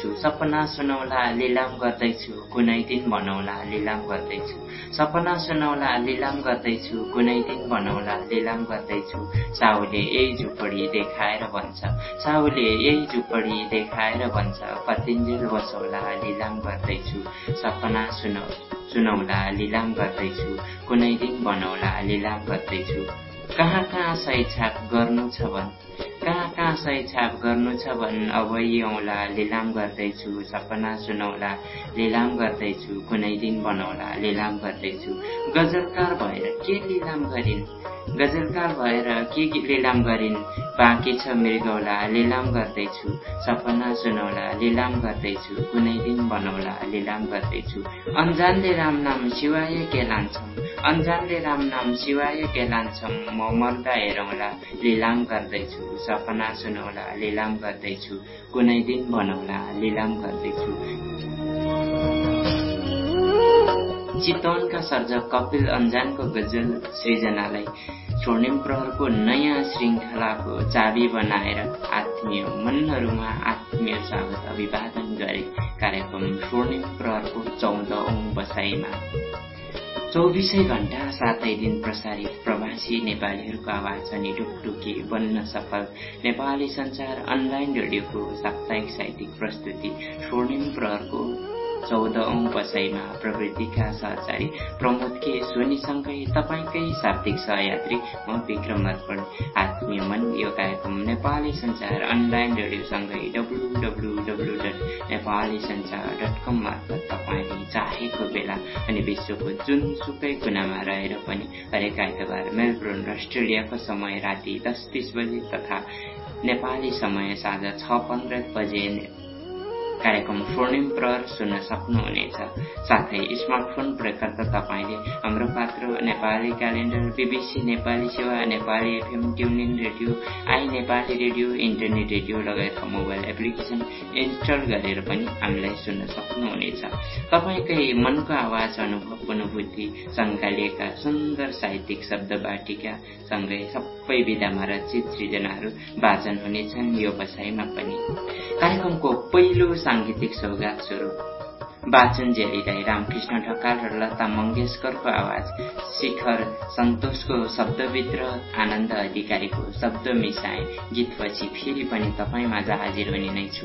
गर्दैछु। सपना सुनौला लिलाम गर्दैछु। कुनै दिन बनाउला लिलाम गर्दैछु। सपना सुनौला लिलाम गर्दैछु। कुनै दिन बनाउला लिलाम गर्दैछु। साहुले यही झुपडी देखाएर भन्छ। साहुले यही झुपडी देखाएर भन्छ। कतिन्जेल बसौला लिलाम गर्दैछु। सपना सुनौ सुनौला लिलाम गर्दैछु। कुनै दिन बनाउला लिलाम गर्दैछु। कहाँ कहाँ छाप गर्नु छ भन्? सही छाप गर्नु छ भन् अब आउँला लिलाम गर्दैछु। सपना सुनौला लिलाम गर्दैछु। कुनै दिन बनाउला लिलाम गर्दैछु। गजलकार भएर के लिलाम गरिन्? गजलकार भएर के लिलाम गरिन्? बाँकी छ मृगौला लिलाम गर्दैछु। सपना सुनौला लिलाम गर्दैछु। कुनै दिन बनाउला लिलाम गर्दैछु। अन्जानले राम नाम शिवाय के लान्छौँ अन्जानले राम नाम शिवाय के लान्छौँ म मर्दा हेरौँला लिलाम गर्दैछु। सपना सुनौला लिलाम गर्दैछु। कुनै दिन बनाउला लिलाम गर्दैछु। चितवनका सर्जक कपिल अन्जानको गजल सृजनालाई स्वर्णिम प्रहरको नयाँ श्रृङ्खलाको चाबी बनाएर आत्मीय मनहरूमा आत्मीय स्वागत अभिवादन गरे कार्यक्रम स्वर्णिम प्रहरको चौधौँ बसाइमा। चौबिसै घण्टा सातै दिन प्रसारित प्रवासी नेपालीहरूको आवाज अनि ढुकढुकी बन्न सफल नेपाली संचार अनलाइन रेडियोको साप्ताहिक साहित्यिक प्रस्तुति स्वर्णिम प्रहरको चौधौं बसाइमा प्रवृत्तिका सहचारी प्रमोद के सोनीसँगै तपाईँकै शाब्दिक सहयात्री म विक्रम अर्पण। आत्मीय मन यो कार्यक्रम Nepali Sanchar online रेडियोसँगै W W W dot Nepali Sanchar dot com मार्फत तपाईँले चाहेको बेला अनि विश्वको जुनसुकै कुनामा रहेर पनि हरेक आइतबार मेलबोर्न अस्ट्रेलियाको समय राति दस तिस बजे तथा नेपाली समय साँझ छ पन्ध्र बजे कार्यक्रम स्वर्णिम प्रहर सुन्न सक्नुहुनेछ साथै स्मार्टफोन प्रयोगकर्ता तपाईँले हाम्रो पात्र Nepali calendar BBC Nepali Sewa Nepali FM TuneIn radio I Nepali radio internet radio लगायतका मोबाइल एप्लिकेसन इन्स्टल गरेर पनि हामीलाई सुन्न सक्नुहुनेछ तपाईँकै मनको आवाज अनुभव अनुभूति सङ्कालिएका सुन्दर साहित्यिक शब्द बाटिका सँगै सबै विधामा रचित सृजनाहरू वाचन हुनेछन् यो बसाइमा पनि। कार्यक्रमको पहिलो साङ्गीतिक सौगात स्वरूप। वाचन जेलीलाई रामकृष्ण ढकाल र लता मङ्गेशकरको आवाज शिखर सन्तोषको शब्दभित्र आनन्द अधिकारीको शब्द मिसाए। गीतपछि फेरि पनि तपाईँमा हाजिर हुने नै छु।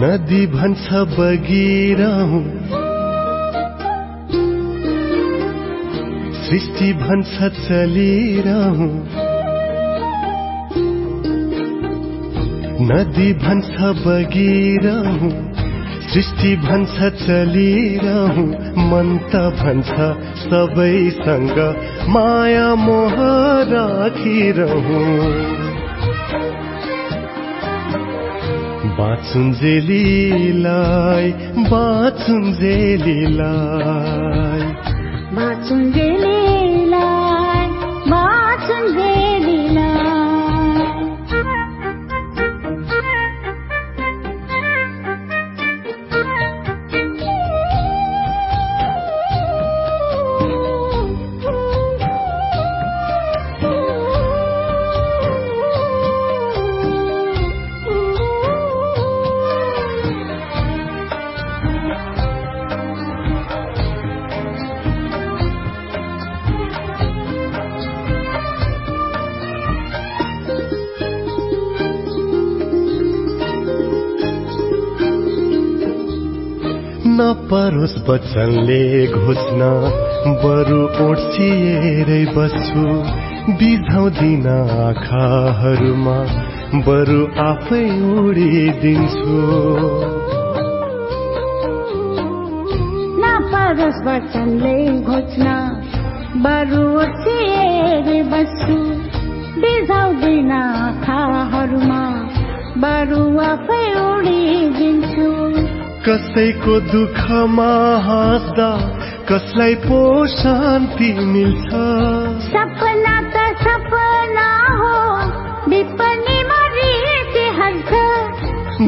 नदी भन्छ बगिरहँ। सृष्टि भन्छ चलिरहँ। नदी भन्छ बगिरहँ। सृष्टि भन्छ चलिरहँ। मन त भन्छ सबैसँग। माया मोह राखिरहँ। बाँचुन्जेलीलाई बाँचुन्जेलीलाई बाँचुन्जेलीलाई बचनले घोच्न बरु ओछिएरै बस्छु बिझाउँदिन आँखाहरूमा बरु आफै उडिदिन्छु। बचनले घोच्न बरु ओछिएरै बस्छु बिझाउँदिन आँखाहरूमा बरु आफै उडिदिन्छु। कसैको दुःखमा हाँस्दा कसलाई पो शान्ति मिल्छ सपना त सपना हो विपनीमा रितिहाल्छ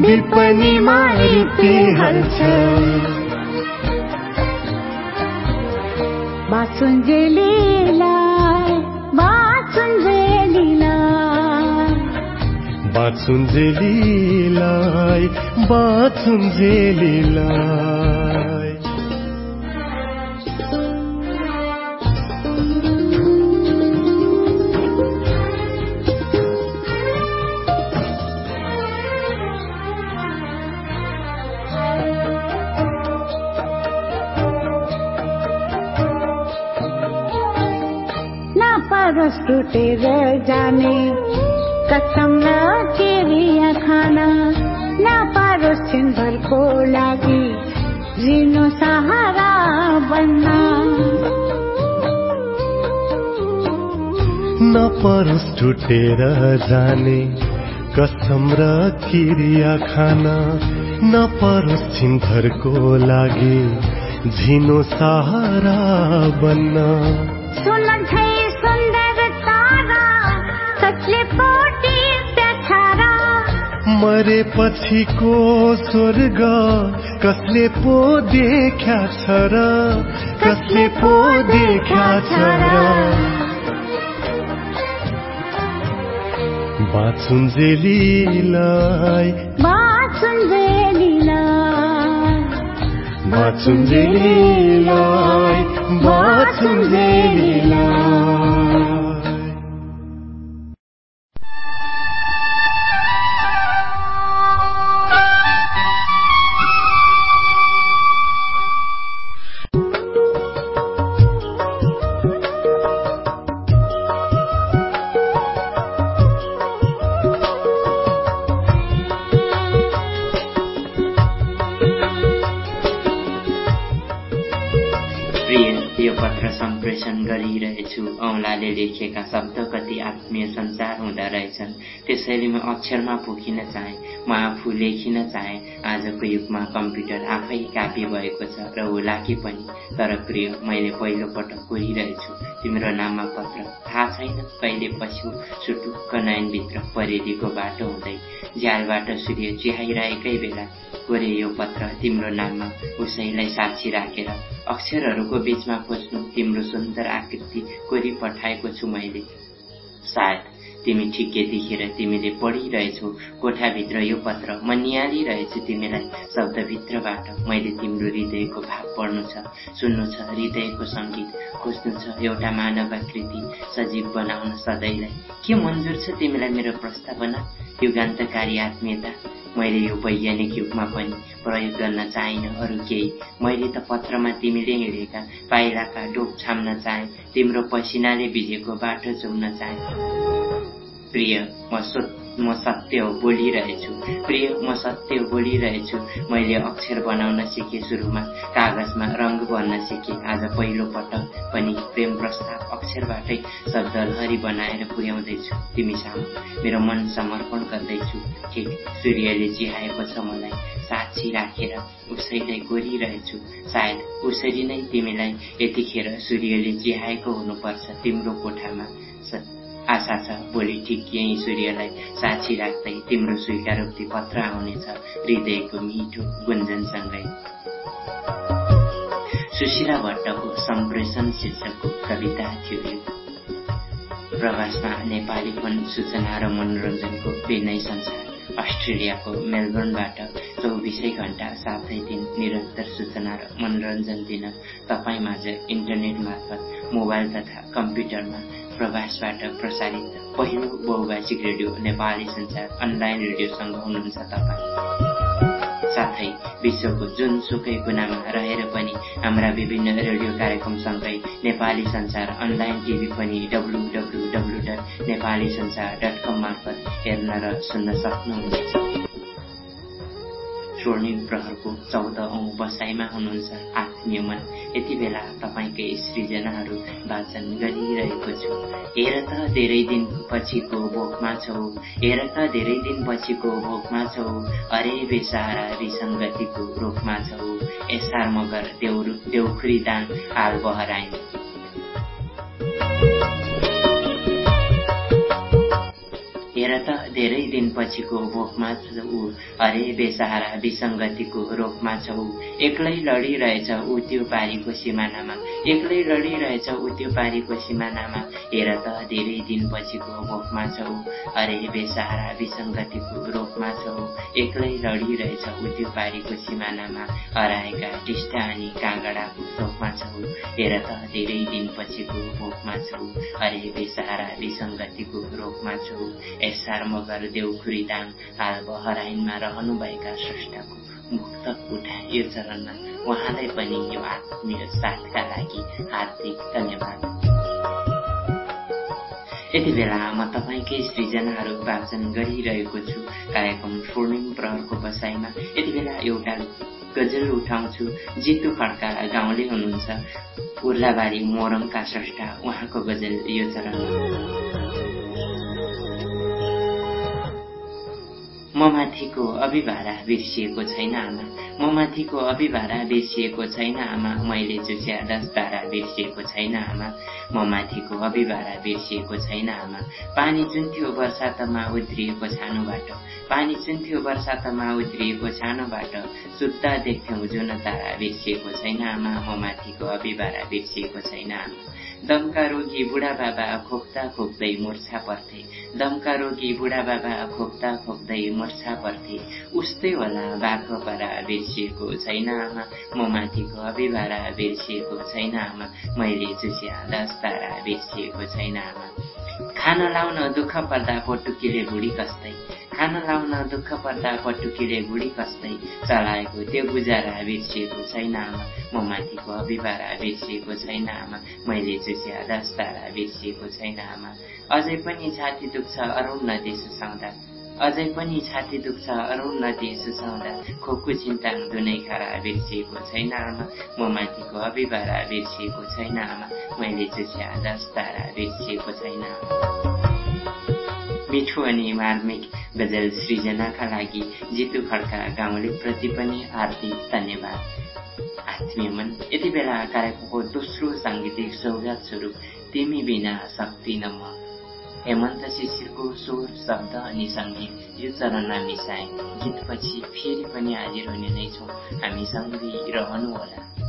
विपनीमा रितिहाल्छ बाँचुन्जेलीलाई बाँचुन्जेलीलाई बाँचुन्जेलीलाई बाँचुन्जेलीलाई नपरोस् टुटेर जाने कसम र केरिया खाना। नपरोस् छिनभरको लागि जिनो सहारा बन्न। नपरोस् टुटेर जाने कसम र किरिया खाना। नपरोस् छिनभरको लागि झिनो सहारा बन्न। मरेपछिको स्वर्ग कसले पो देख्या छ र? कसले पो देख्या छ र? बाँचुन्जेलीलाई बाँचुन्जेलीलाई बाँचुन्जेलीलाई बाँचुन्जेलीलाई गरिरहेछु औँलाले लेखेका शब्द कति आत्मीय संचार हुँदा रहेछन्। त्यसैले म अक्षरमा पोखिन चाहे म आफू लेखिन चाहे। आजको युगमा कम्प्युटर आफै कापी भएको छ र होला कि पनि। तर प्रिय मैले पहिलो पटक कोरिरहेछु। तिम्रो नाममा पत्र। थाहा छैन कहिले पस्यो सुटुक्क नयनभित्र परेलीको बाटो हुँदै। झ्यालबाट सूर्य चिहाइरहेकै बेला कोरे यो पत्र तिम्रो नाममा उसैलाई साक्षी राखेर अक्षरहरूको बीचमा खोज्नु तिम्रो सुन्दर आकृति कोरी पठाएको छु मैले। सायद तिमी ठिक यतिखेर तिमीले पढिरहेछौ कोठाभित्र यो पत्र म निहालिरहेछु तिमीलाई शब्दभित्रबाट मैले तिम्रो हृदयको भाव पढ्नु छ सुन्नु छ हृदयको सङ्गीत खोज्नु छ एउटा मानवाकृति सजीव बनाउन सधैँलाई। के मन्जुर छ तिमीलाई मेरो प्रस्तावना? युगान्तकारी आत्मीयता मैले यो वैज्ञानिक युगमा पनि प्रयोग गर्न चाहिन अरू केही। मैले त पत्रमा तिमीले हिँडेका पाइलाका डोक छाम्न चाहे तिम्रो पसिनाले भिजेको बाटो चुम्न चाहे। प्रिय म म सत्य बोलिरहेछु। प्रिय म सत्य बोलिरहेछु। मैले अक्षर बनाउन सिकेँ सुरुमा कागजमा रङ्ग भर्न सिकेँ। आज पहिलो पटक पनि प्रेम प्रस्ताव अक्षरबाटै शब्द लहरी बनाएर पुर्याउँदैछु। तिमी सामु मेरो मन समर्पण गर्दैछु। ठिक सूर्यले चिहाएको छ मलाई। साक्षी राखेर उसैलाई गोरिरहेछु। सायद उसरी नै तिमीलाई यतिखेर सूर्यले चिहाएको हुनुपर्छ तिम्रो कोठामा। आशा छ भोलि ठिक यही सूर्यलाई साक्षी राख्दै तिम्रो स्वीकारोक्ति पत्र आउनेछ हृदयको मिठो गुन्जनसँगै। सुशीला भट्टको सम्प्रेषण शीर्षकको कविता थियो प्रवासमा नेपालीपन सूचना र मनोरञ्जनको विनय संसार अस्ट्रेलियाको मेलबर्नबाट चौबिसै घण्टा सातै दिन निरन्तर सूचना र मनोरञ्जन दिन तपाईँमाझ इन्टरनेट मार्फत मोबाइल तथा कम्प्युटरमा प्रवासबाट प्रसारित पहिलो बहुभाषिक रेडियो नेपाली संसार अनलाइन रेडियोसँग हुनुहुन्छ तपाईँ। साथै विश्वको जुनसुकै कुनामा रहेर पनि हाम्रा विभिन्न रेडियो कार्यक्रमसँगै नेपाली संसार अनलाइन टिभी पनि W W W dot Nepali Sansar dot com मार्फत हेर्न र सुन्न सक्नुहुनेछ। स्वर्णिम प्रहरको चौध औँ बसाइमा हुनुहुन्छ आत्मीय मन यति बेला तपाईँकै सृजनाहरू वाचन गरिरहेको छु। हेर त धेरै दिन पछिको भोकमा छौ। हेर त धेरै दिन पछिको भोकमा छौ। अरे बेसारा विसङ्गतिको रोकमा छौ। एसार मगर देउ देउखुरी दान हाल बहराइन हेर त धेरै दिनपछिको भोकमा ऊ। हरे बेसहारा विसङ्गतिको रोगमा छ ऊ। एक्लै लडिरहेछ ऊ त्यो पारीको सिमानामा। एक्लै लडिरहेछ ऊ त्यो पारीको सिमानामा। हेर त धेरै दिनपछिको भोकमा छ ऊ। हरे बेसहारा विसङ्गतिको रोगमा छ ऊ। एक्लै लडिरहेछ ऊ त्यो पारीको सिमानामा। हराएका टिस्टा अनि काँगडाको शोकमा छ ऊ। हेर त धेरै दिनपछिको भोकमा छ ऊ। हरे बेसहारा विसङ्गतिको रोगमा छ ऊ। एसार मगर देउखुरी दाङ हाल बहराइनमा रहनुभएका स्रष्टाको मुक्तक उठाए यो चरणमा उहाँलाई पनि यो आत्मीय साथका लागि हार्दिक धन्यवाद। यति बेला म तपाईँकै सृजनाहरू वाचन गरिरहेको छु। कार्यक्रम स्वर्णिम प्रहरको बसाइमा यति बेला एउटा गजल उठाउँछु। जितु खड्का गाउँले हुनुहुन्छ। उर्लाबारी मोरङका स्रष्टा उहाँको गजल यो चरणमा। म माथिको अभिभारा बिर्सिएको छैन आमा। म माथिको अभिभारा बिर्सिएको छैन आमा। मैले चुच्या दस तारा बिर्सिएको छैन आमा। म माथिको अभिभारा बिर्सिएको छैन आमा। पानी चुन्थ्यो बर्सातमा उत्रिएको छानोबाट। पानी चुन्थ्यो बर्सातमा उत्रिएको छानोबाट। सुत्ता देख्थ्यौँ जुन तारा बिर्सिएको छैन आमा। म माथिको अभिभारा बिर्सिएको छैन आमा। दमका रोगी बुढाबाबा खोक्दा खोक्दै मुर्छा पर्थे। दमका रोगी बुढाबाबा खोक्दा खोक्दै मुर्छा पर्थे। उस्तै होला बाघ पारा बिर्सिएको छैन आमा। म माथिको अभिभारा बिर्सिएको छैन आमा। मैले चुस्या दस तारा बिर्सिएको छैन आमा। खान लाउन दुःख पर्दा पोटुकीले बुढी कस्तै। खान लाउन दुःख पर्दा पटुकीले बुढी कस्तै चलाएको त्यो गुजारा बिर्सिएको छैन आमा। म माथिको अभिभारा बिर्सिएको छैन आमा। मैले चुस्या दस्तारा बिर्सिएको छैन आमा। अझै पनि छाती दुख्छ अरुण सुसाउँदा। अझै पनि छाती दुख्छ अरुण नदी सुसाउँदा। खोकु चिन्ता दुनै खारा बिर्सिएको छैन आमा। म माथिको अभिभारा बिर्सिएको छैन आमा। मैले चुस्या दस्तारा बिर्सिएको छैन आमा। मिठो अनि मार्मिक गजल सृजनाका लागि जितु खड्का गाउँले प्रति पनि हार्दिक धन्यवाद। आत्मीय मन यति बेला कार्यक्रमको दोस्रो साङ्गीतिक सौगात स्वरूप तिमी बिना सक्दिन म। हेमन्त शिशिरको स्वर शब्द अनि सङ्गीत यो चरणमा मिसाए। गीतपछि फेरि पनि हाजिर हुने नै छौँ। हामी सँगै रहनुहोला।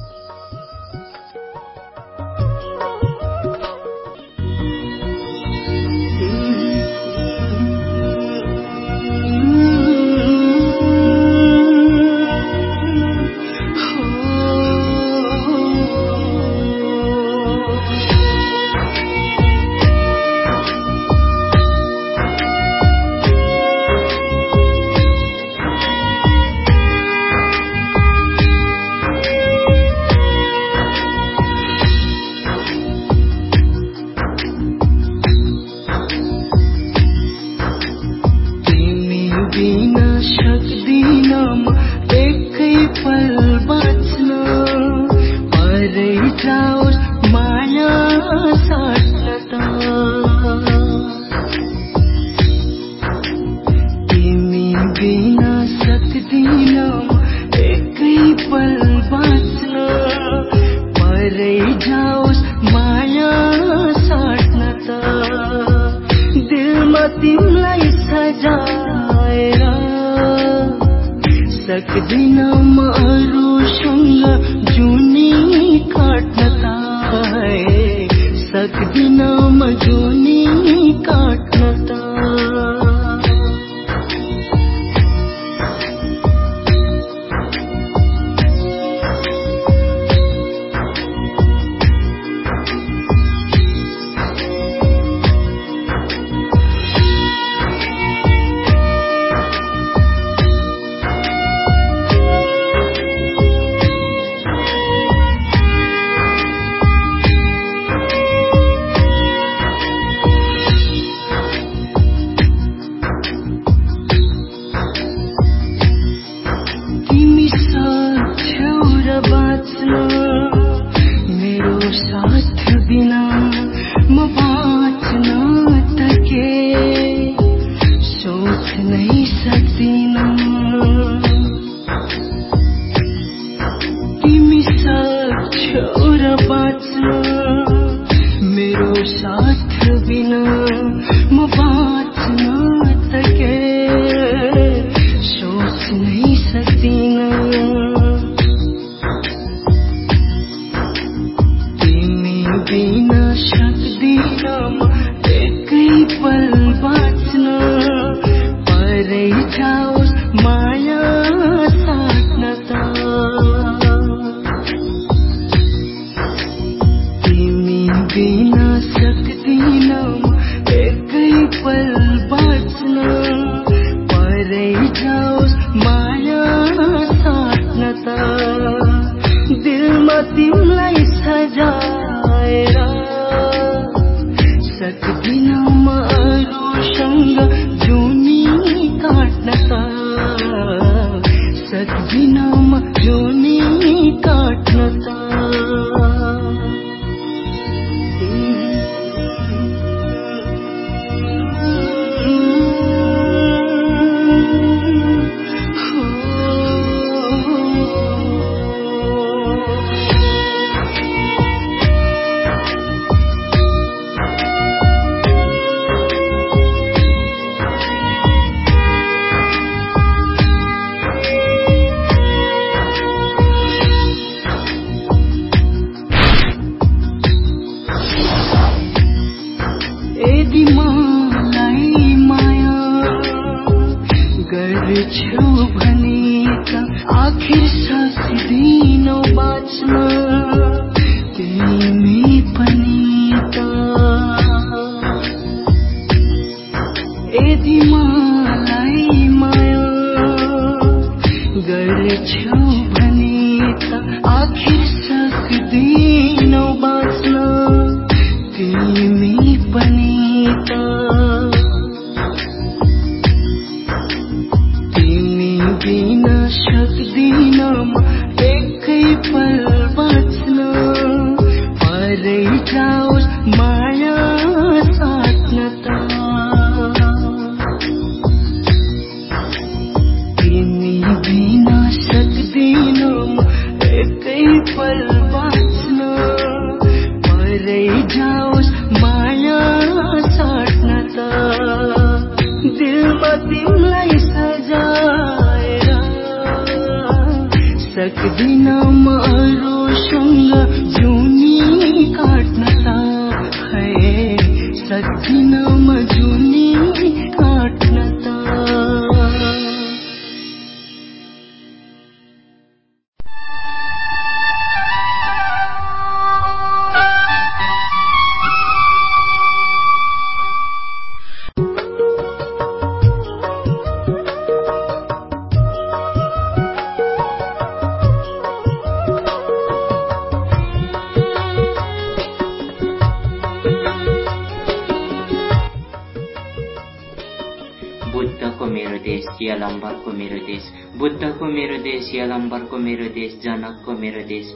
सक्दिन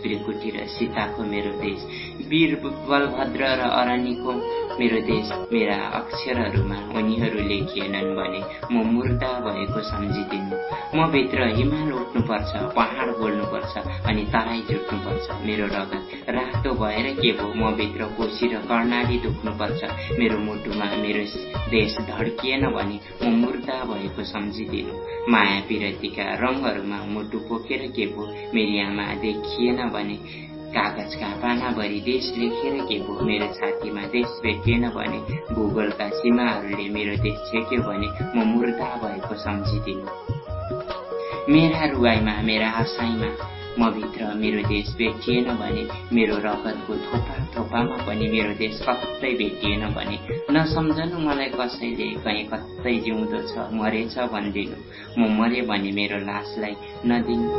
मेरो देश त्रिकुटी र सीताको मेरो देश वीर बलभद्र र अरण्यको मेरो देश मेरा अक्षरहरूमा उनीहरू लेखिएनन् भने म मुर्दा भएको सम्झिदिनु। म भित्र हिमाल उठ्नुपर्छ पहाड बोल्नुपर्छ अनि तराई जुट्नुपर्छ मेरो रगत रातो भएर के भो म भित्र कोसी र कर्णाली दुख्नुपर्छ। मेरो मुटुमा मेरो देश धड्किएन भने म मुर्दा भएको सम्झिदिनु। माया पिरतीका रङहरूमा मुटु पोखेर के भो मेरी आमा देखिएन भने कागजका पानाभरि देश लेखेर के भो मेरो छातीमा देश भेटिएन भने भूगोलका सीमाहरूले मेरो देश छेक्यो भने म मुर्दा भएको सम्झिदिनु। मेरा रुवाईमा मेरा हँसाइमा म भित्र मेरो देश भेटिएन भने मेरो रगतको थोपा थोपामा पनि मेरो देश कतै भेटिएन भने नसम्झनु मलाई कसैले कहीँ कतै जिउँदो छ मरेछ भनिदिनु। म मरे भने मेरो लासलाई नदिनु।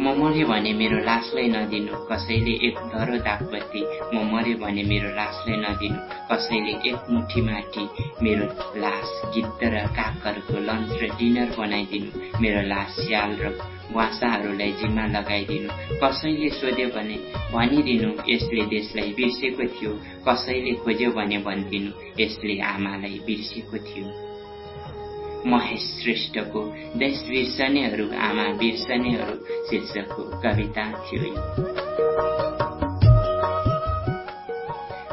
म मर्यो भने मेरो लासलाई नदिनु। कसैले एक धरो दागबत्ती म मर्यो भने मेरो लासलाई नदिनु। कसैले एक मुठी माटी मेरो लास गिद्ध र काकहरूको लन्च र डिनर बनाइदिनु। मेरो लास स्याल र वासाहरूलाई जिम्मा लगाइदिनु। कसैले सोध्यो भने भनिदिनु यसले देशलाई बिर्सेको थियो। कसैले खोज्यो भने भनिदिनु यसले आमालाई बिर्सेको थियो। महेश श्रेष्ठको देश बिर्सनेहरू आमा बिर्सनेहरू शीर्षकको कविता थियो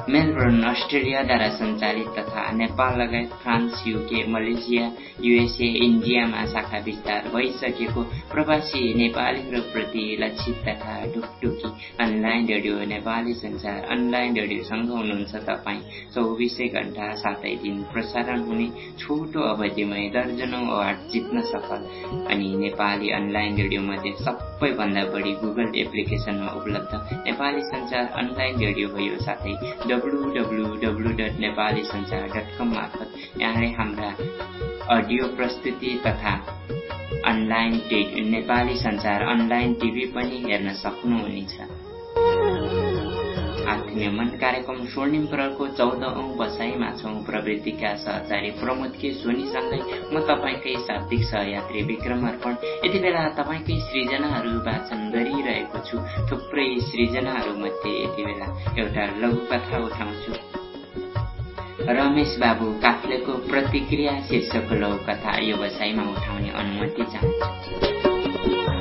मेलबर्न अस्ट्रेलियाद्वारा सञ्चालित तथा नेपाल लगायत फ्रान्स युके मलेसिया युएसए इन्डियामा शाखा विस्तार भइसकेको प्रवासी नेपालीहरूप्रति लक्षित तथा Dhukdhuki online radio Nepali Sansar online रेडियोसँग हुनुहुन्छ तपाईँ। चौबिसै घण्टा सातै दिन प्रसारण हुने छोटो अवधिमै दर्जनौ अवार्ड जित्न सफल अनि नेपाली अनलाइन रेडियोमध्ये सबैभन्दा बढी गुगल एप्लिकेसनमा उपलब्ध नेपाली संसार अनलाइन रेडियो भयो। साथै W dot Nepali Sansar dot कम मार्फत यहाँले हाम्रा अडियो प्रस्तुति तथा online Nepali Sansar online TV पनि हेर्न सक्नुहुनेछ। आत्मीय मन कार्यक्रम स्वर्णिम प्रहरको चौध औं बसाइमा छौं। प्रवृत्तिका सहचारी प्रमोद के सोनीसँगै म तपाईँकै शाब्दिक सहयात्री विक्रम अर्पण। यति बेला तपाईँकै सृजनाहरू वाचन गरिरहेको छु। थुप्रै सृजनाहरू मध्ये यति बेला एउटा लघुकथा उठाउँछु। रमेश बाबु काफ्लेको प्रतिक्रिया शीर्षकको लघुकथा यो बसाइमा उठाउने अनुमति चाहन्छु।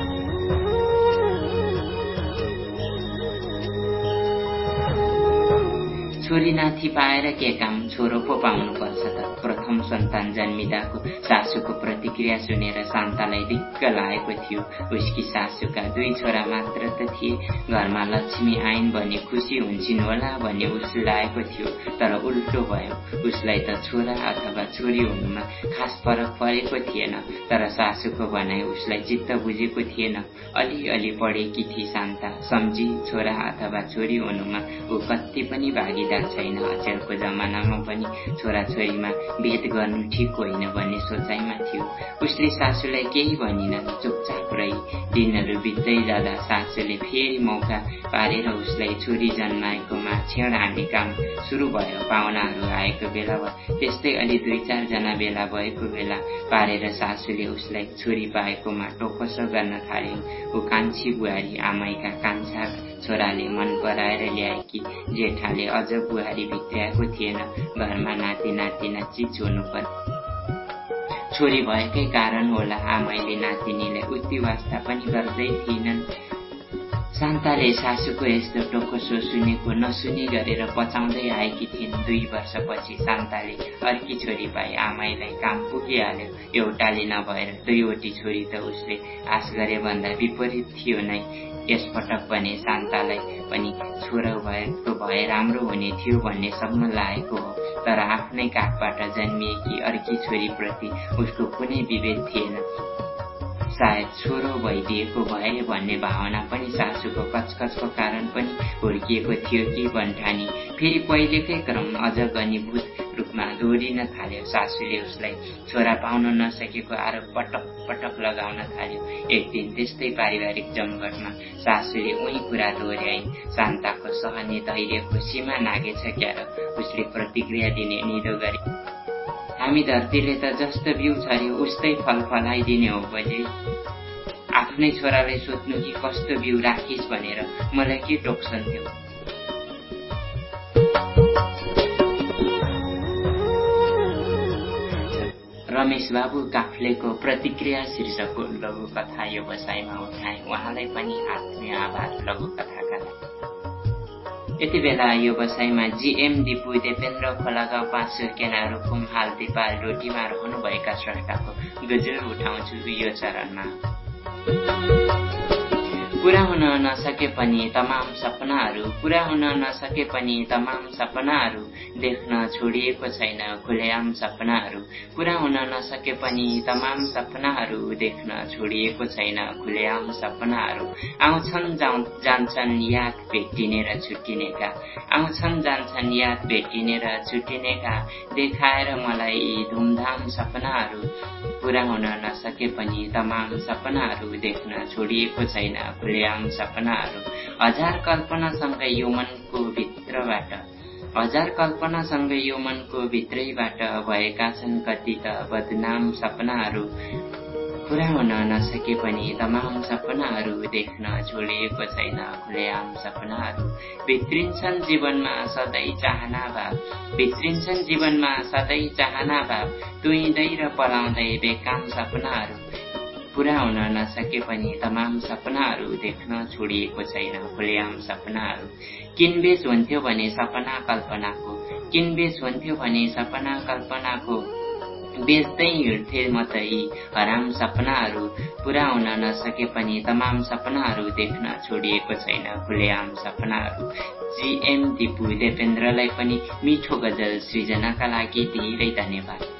छोरी नाथी पाएर के काम छोरो पो पाउनुपर्छ त। प्रथम सन्तान जन्मिँदाको सासूको प्रतिक्रिया सुनेर शान्तालाई दिक्क लागेको थियो। उसकी सासूका दुई छोरा मात्र त थिए। घरमा लक्ष्मी आइन् भने खुसी हुन्छन् होला भन्ने उसलाई लागेको थियो तर उल्टो भयो। उसलाई त छोरा अथवा छोरी हुनुमा खास फरक परेको थिएन तर सासूको भनाइ उसलाई चित्त बुझेको थिएन। अलिअलि पढेकी थिए शान्ता सम्झी छोरा अथवा छोरी हुनुमा ऊ कति पनि भागीदार छैन। अचेलको जमानामा पनि छोराछोरीमा भेद गर्नु ठिक होइन भन्ने सोचाइमा थियो। उसले सासूलाई केही भनिन चुपचाप रही। दिनहरू बित्दै जाँदा सासूले फेरि मौका पारेर उसलाई छोरी जन्माएकोमा छेड हान्ने काम सुरु भयो। पाहुनाहरू आएको बेला वा त्यस्तै अलि दुई चारजना बेला भएको बेला पारेर सासूले उसलाई छोरी पाएकोमा टोकसो गर्न थालिन् ऊ कान्छी बुहारी आमैका कान्छा छोराले मन पराएर ल्याएकी जेठाले अझ बुहारी भित्र्याएको थिएन। घरमा नाति नातिना चिज हुनु पर्ने छोरी भएकै कारण होला आमैले नातिनीलाई उति वास्ता पनि गर्दै थिएनन्। शान्ताले सासूको यस्तो टोकसो सुनेको नसुनी गरेर पचाउँदै आएकी थिइन्। दुई वर्षपछि शान्ताले अर्की छोरी पाए। आमैलाई काम पुगिहाल्यो। एउटाले नभएर दुईवटी छोरी त उसले आश गरे भन्दा विपरीत थियो नै। यसपटक भने शान्तालाई पनि छोरा भएको भए राम्रो हुने थियो भन्ने सम्म लागेको हो। तर आफ्नै काखबाट जन्मिएकी अर्की छोरीप्रति उसको कुनै विभेद थिएन। सायद छोरो भइदिएको भए भन्ने भावना पनि सासूको कचकचको कारण पनि हुर्किएको थियो कि भन्ठानी। फेरि पहिलेकै क्रम अझ घनीभूत रूपमा दोहोरिन थाल्यो। सासूले उसलाई छोरा पाउन नसकेको आरोप पटक पटक लगाउन थाल्यो। एक दिन त्यस्तै पारिवारिक जमघटमा सासूले उही कुरा दोहोऱ्याइन् शान्ताको सहने धैर्यको सीमा नागेछ क्यार। उसले प्रतिक्रिया दिने निदो गरे। हामी धरतीले त जस्तो बिउ छर्यो उस्तै फल फलाइदिने हो बजे आफ्नै छोरालाई सोध्नु कि कस्तो बिउ राखिस् भनेर मलाई के टोक्छन् त्यो रमेश बाबु काफ्लेको प्रतिक्रिया शीर्षकको लघु कथा यो बसाइमा उठाए। उहाँलाई पनि आत्मीय आभार लघु कथाका लागि यति बेला यो बसाइमा जिएम दिपु देपेन्द्र खोला गाउँ पाँच सुर्केना रुकुम हाल दिपाल डोटीमा रहनुभएका स्रष्टाको गजल उठाउँछु यो चरणमा। पुरा हुन नसके पनि तमाम सपनाहरू पुरा हुन नसके पनि तमाम सपनाहरू देख्न छोडिएको छैन खुलेआम सपनाहरू पुरा हुन नसके पनि तमाम सपनाहरू देख्न छोडिएको छैन खुलेआम सपनाहरू। आउँछन् जान्छन् याद भेटिने र छुट्टिनेका। आउँछन् जान्छन् याद भेटिने र छुट्टिनेका। देखाएर मलाई धुमधाम सपनाहरू पुरा हुन नसके पनि तमाम सपनाहरू देख्न छोडिएको छैन खुलेआम सपनाहरू। हजार कल्पनासँगै यो मनको भित्रबाट। हजार कल्पनासँगै यो मनको भित्रैबाट भएका छन् कति त बदनाम सपनाहरू। पुरा हुन नसके पनि तमाम सपनाहरू देख्न छोडिएको छैन खुलेआम सपनाहरू। भित्रिन्छन् जीवनमा सधैँ चाहना भाव। भित्रिन्छन् जीवनमा सधैँ चाहना भाव। तुइँदै र पलाउँदै बेकाम सपनाहरू। पुरा हुन नसके पनि तमाम सपनाहरू देख्न छोडिएको छैन खुलेआम सपनाहरू किनबेच हुन्थ्यो भने सपना कल्पनाको किनबेच हुन्थ्यो भने सपना कल्पनाको बेच्दै हिँड्थे म त यी हराम सपनाहरू पुरा हुन नसके पनि तमाम सपनाहरू देख्न छोडिएको छैन खुलेआम सपनाहरू जीएम दिपु देवेन्द्रलाई पनि मिठो गजल सृजनाका लागि धेरै धन्यवाद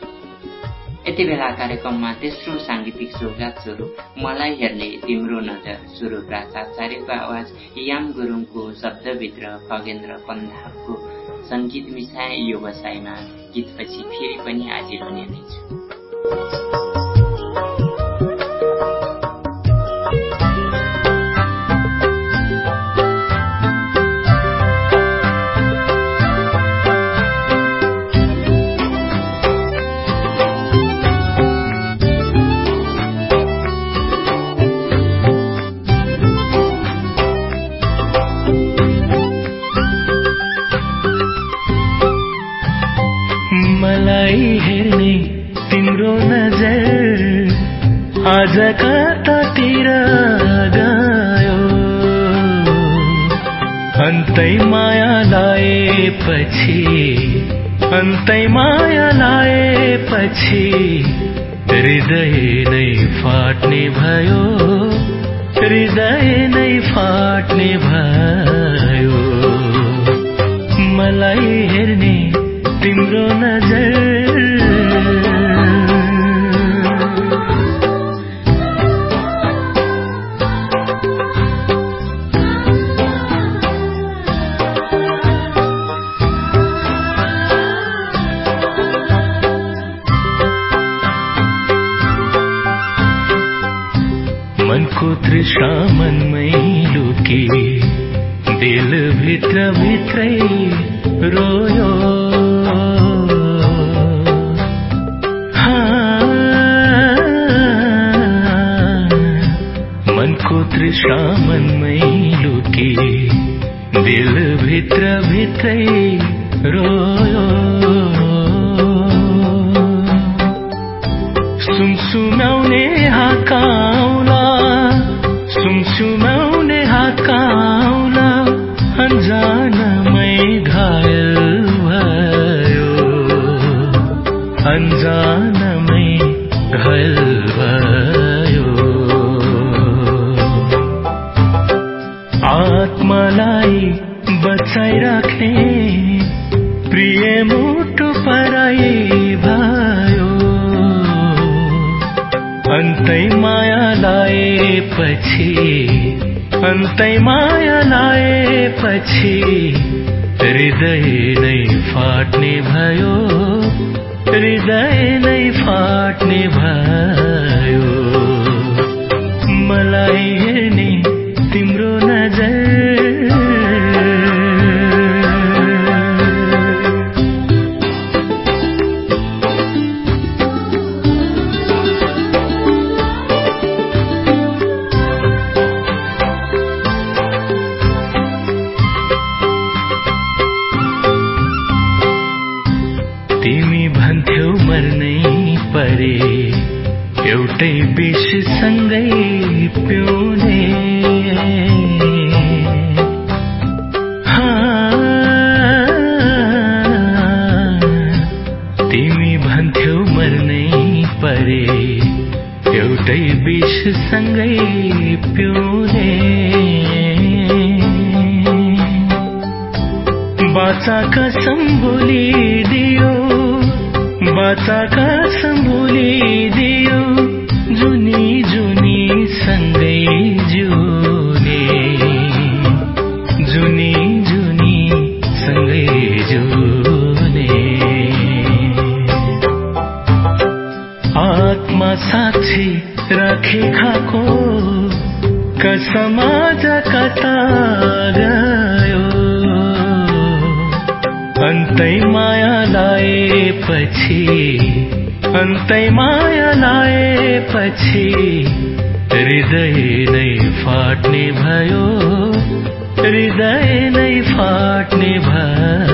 यति बेला कार्यक्रममा तेस्रो साङ्गीतिक सौगात स्वरूप मलाई हेर्ने तिम्रो नजर स्वरूप राजाचार्यको आवाज याम गुरुङको शब्दभित्र खगेन्द्र कन्धाको सङ्गीत मिसाए यो बसाइमा गीतपछि फेरि पनि हाजिर हुने नै छु आज कतातिर गयो। अन्तै माया लाएपछि अन्तै माया लाएपछि हृदय नै फाट्ने भयो हृदय नै फाट्ने भयो। मलाई हेर्ने तिम्रो नजर माया लाएपछि हृदय नै फाट्ने भयो हृदय नै फाट्ने भयो। मलाई हेर्ने तिम्रो नजर साक्षी राखे खाको कसमाज कता गयो। अन्तै माया लाएपछि अन्तै माया लाएपछि हृदय नै फाट्ने भयो हृदय नै फाट्ने भयो।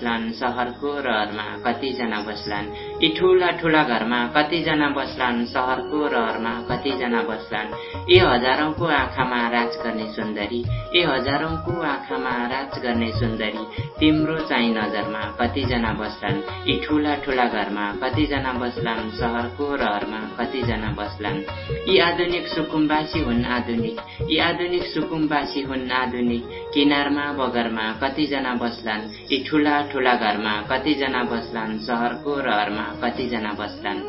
बस्लान् सहरको रहरमा कतिजना बस्लान्। यी ठुला ठुला घरमा कतिजना बस्लान् सहरको रहरमा कतिजना बस्लान्। ए हजारौंको आँखामा राज गर्ने सुन्दरी ए हजारौंको आँखामा राज गर्ने सुन्दरी तिम्रो चाहिँ नजरमा कतिजना बस्लान्। यी ठुला ठुला घरमा कतिजना बस्लान् सहरको रहरमा कतिजना बस्लान्। यी आधुनिक सुकुम्बासी हुन् आधुनिक यी आधुनिक सुकुम्बासी हुन् आधुनिक। किनारमा बगरमा कतिजना बस्लान्। यी ठुला ठुला घरमा कतिजना बस्लान् सहरको रहरमा कतिजना बस्लान्।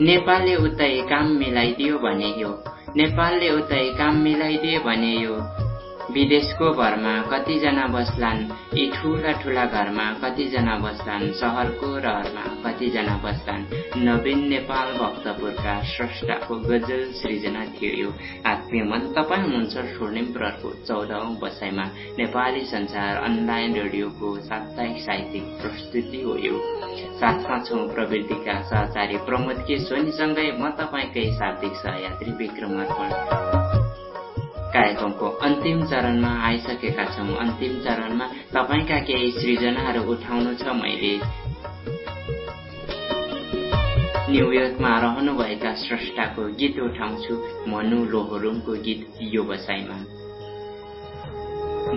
नेपालले उतै काम मिलाइदियो भने यो नेपालले उतै काम मिलाइदियो भने यो विदेशको भरमा कतिजना बस्लान् यी ठुला ठुला घरमा कतिजना बस्लान् सहरको रहरमा कतिजना बस्लान्। नवीन नेपाल भक्तपुरका स्रष्टाको गजल सृजना थियो यो। आत्मीय मन तपाईँ हुनुहुन्छ स्वर्णिम प्रहरको चौधौं बसाइमा। नेपाली संसार अनलाइन रेडियोको साप्ताहिक साहित्यिक प्रस्तुति हो यो। साथमा छौँ प्रवृत्तिका सहचारी प्रमोद के सोनीसँगै म तपाईँकै शाब्दिक सहयात्री विक्रम अर्पण। कार्यक्रमको अन्तिम चरणमा आइसकेका छौँ। अन्तिम चरणमा तपाईँका केही सृजनाहरू उठाउनु छ मैले। न्युयोर्कमा रहनुभएका स्रष्टाको गीत उठाउँछु। मनु लोहोरुङको गीत यो बसाइमा।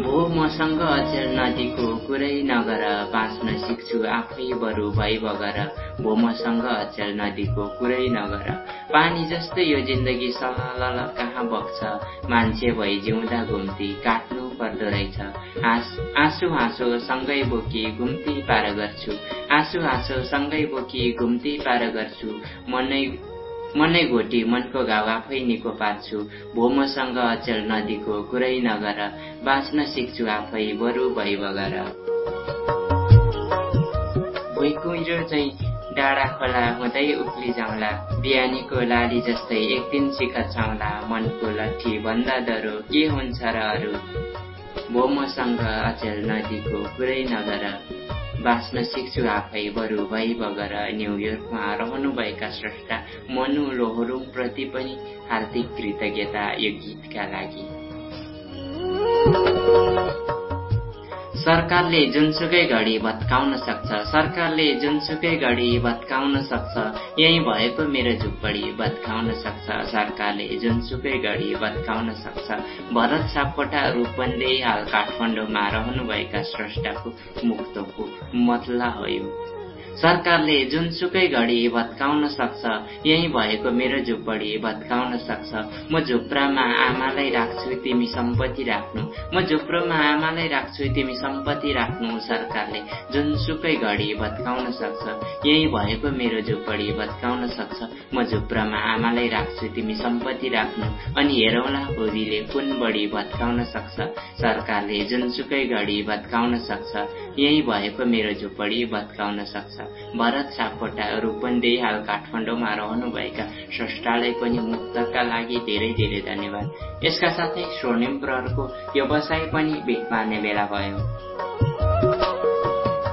भो मसँग अचेल नदीको कुरै नगर बाँच्न सिक्छु। आफै बरु भइ बगर भो मसँग अचेल नदीको कुरै नगर। पानी जस्तै यो जिन्दगी सलल कहाँ बग्छ? मान्छे भई जिउँदा घुम्ती काट्नु पर्दो रहेछ। आँसु हाँसो सँगै बोकी घुम्ती पार गर्छु। आँसु हाँसो सँगै बोकी घुम्ती पार गर्छु। मनै मनै घोटी मनको घाउ आफै निको पार्छु भोमसँग अचेल नदीको कुरै नगर बाँच्न सिक्छु आफै बरु भइ बगर। भुइँकुइरो चाहिँ डाँडा खोला हुँदै उक्ली जाउँला बिहानीको लाली जस्तै एक दिन छाउँला। मनको लट्ठी भन्दा डरो के हुन्छ र अरू? भोमसँग अचेल नदीको कुरै नगर। बाँच्न सिक्छु आफै बरु भई बगर न्युयोर्कमा रहनुभएका स्रष्टा मनु लोहोरुङप्रति पनि हार्दिक कृतज्ञता यो गीतका लागि। सरकारले जुनसुकै घडी भत्काउन सक्छ सरकारले जुनसुकै घडी भत्काउन सक्छ यही भएको मेरो झुप्पडी भत्काउन सक्छ सरकारले जुनसुकै घडी भत्काउन सक्छ। भरत सापकोटा रूपन्देही हाल काठमाडौँमा रहनुभएका स्रष्टाको मुक्तको मतला हो यो। सरकारले जुनसुकै घडी भत्काउन सक्छ यही भएको मेरो झुप्पडी भत्काउन सक्छ। म झुप्रामा आमालाई राख्छु तिमी सम्पत्ति राख्नु। म झुप्रोमा आमालाई राख्छु तिमी सम्पत्ति राख्नु सरकारले जुनसुकै घडी भत्काउन सक्छ। यही भएको मेरो झुप्पडी भत्काउन सक्छ। म झुप्रामा आमालाई राख्छु तिमी सम्पत्ति राख्नु। अनि हेरौँला होरीले कुन बढी भत्काउन सक्छ। सरकारले जुनसुकै घडी भत्काउन सक्छ। यही भएको मेरो झुप्पडी भत्काउन सक्छ। भरत सापकोटा रूपन्देही हाल काठमाडौँमा रहनुभएका स्रष्टालाई पनि मुक्तका लागि धेरै धेरै धन्यवाद। यसका साथै स्वर्णिम प्रहरको व्यवसाय पनि भेट पार्ने बेला भयो।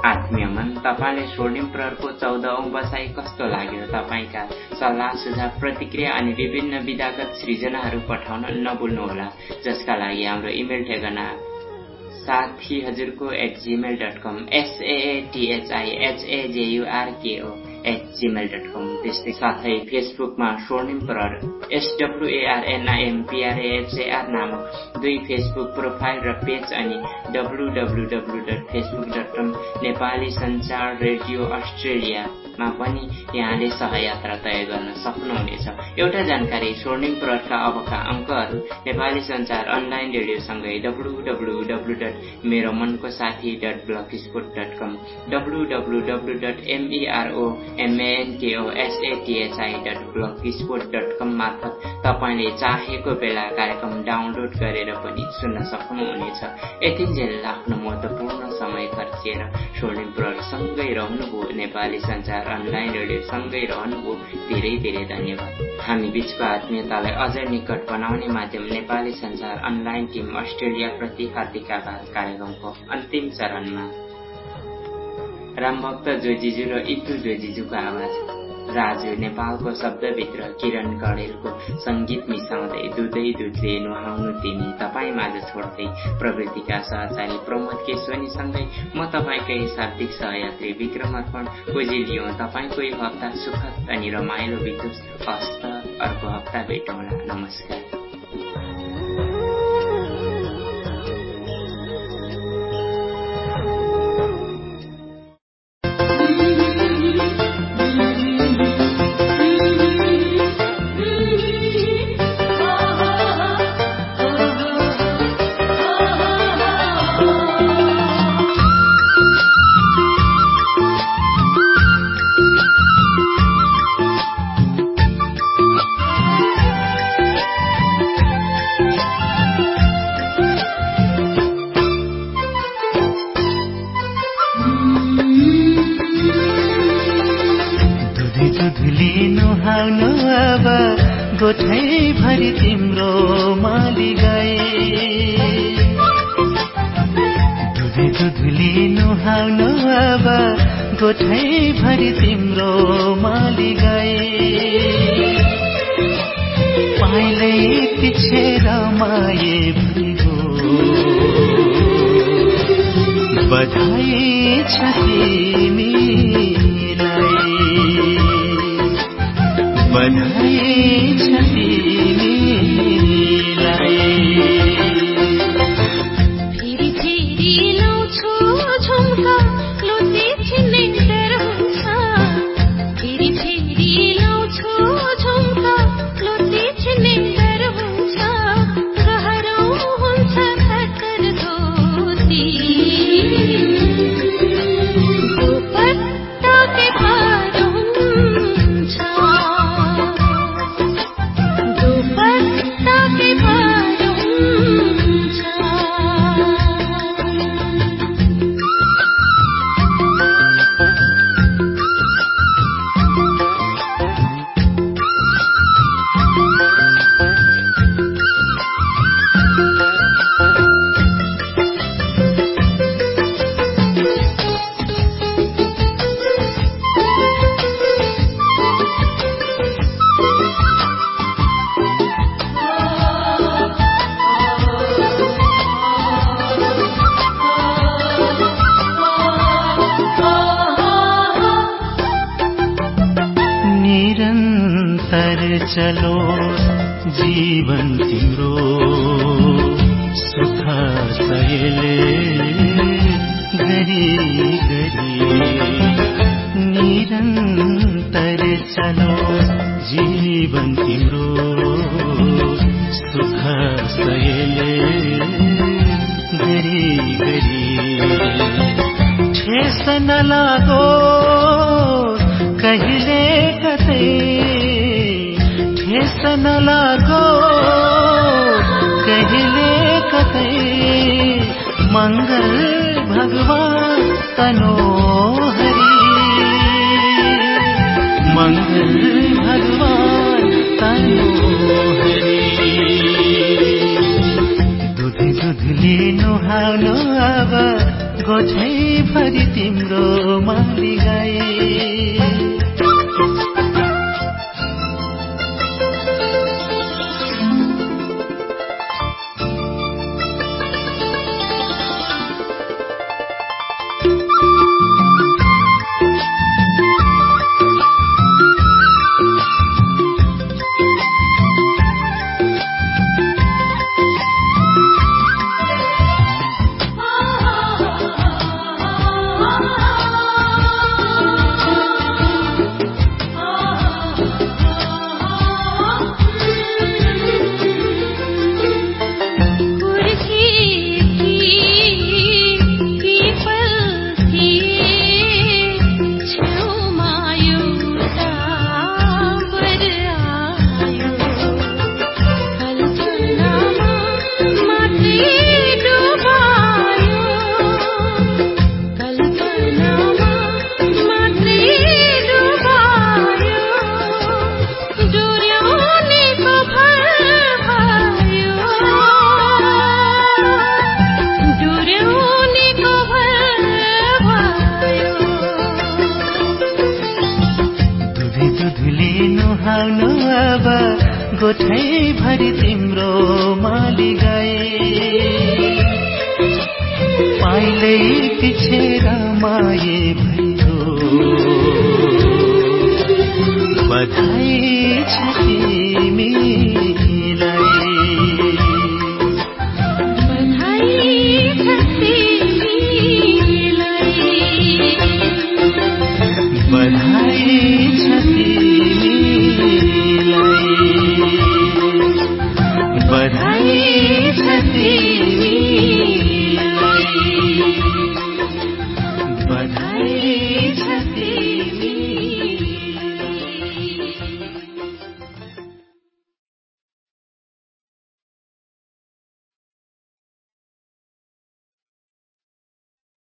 आत्मीय मन तपाईँले स्वर्णिम प्रहरको चौधौं बसाई कस्तो लाग्यो? तपाईँका सल्लाह सुझाव प्रतिक्रिया अनि विभिन्न विधागत सृजनाहरू पठाउन नभुल्नुहोला जसका लागि हाम्रो इमेल ठेगाना साथी हजुरको at Gmail dot com एसएएटिएचआई एचएजेयुआरकेओ at Gmail dot कम त्यस्तै साथै फेसबुकमा स्वर्णिम प्रहर एसडब्लुएआरएनआइएमपिआरएएचएआर नामक दुई फेसबुक प्रोफाइल र पेज अनि W W W dot Facebook dot कम नेपाली सञ्चार रेडियो अस्ट्रेलियामा पनि यहाँले सहयात्रा तय गर्न सक्नुहुनेछ एउटा जानकारी स्वर्णिम प्रहरका अबका अङ्कहरू नेपाली सञ्चार अनलाइन रेडियोसँगै डब्लु डब्लु डब्लु डट मेरो मनको साथी dot blogspot dot com W W W dot M E R O com मार्फत तपाईँले चाहेको बेला कार्यक्रम डाउनलोड गरेर पनि सुन्न सक्नुहुनेछ। यतिन्जेल आफ्नो महत्वपूर्ण समय खर्चिएर स्वर्णिम प्रहरसँगै रहनुभयो नेपाली सञ्चार अनलाइन रेडियोसँगै रहनुभयो। धेरै धेरै धन्यवाद। हामी बीचको आत्मीयतालाई अझ निकट बनाउने माध्यम Nepali Sanchar online team Australia प्रति हार्दिक आभार कार्यक्रमको अन्तिम चरणमा रामभक्त जोजीजू र इतु जोजीजूको आवाज। राजु नेपालको शब्दभित्र किरण कडेलको सङ्गीत मिसाउँदै दुधै दुधले नुहाउनु तिमी तपाईँ माझ छोड्दै प्रवृत्तिका सहचारी प्रमोद केशवनीसँगै म तपाईँकै शाब्दिक सहयात्री विक्रम अर्पण खोजिलियौँ तपाईँकै हप्ता सुखद अनि रमाइलो बितोस् हस्त अर्को हप्ता भेटौँला। नमस्कार। मङ्गल भगवान् तनो हरि। मङ्गल भगवान हरि। दुधे दुधले नुहाउनु अब गोठै भरि तिम्रो माली गाई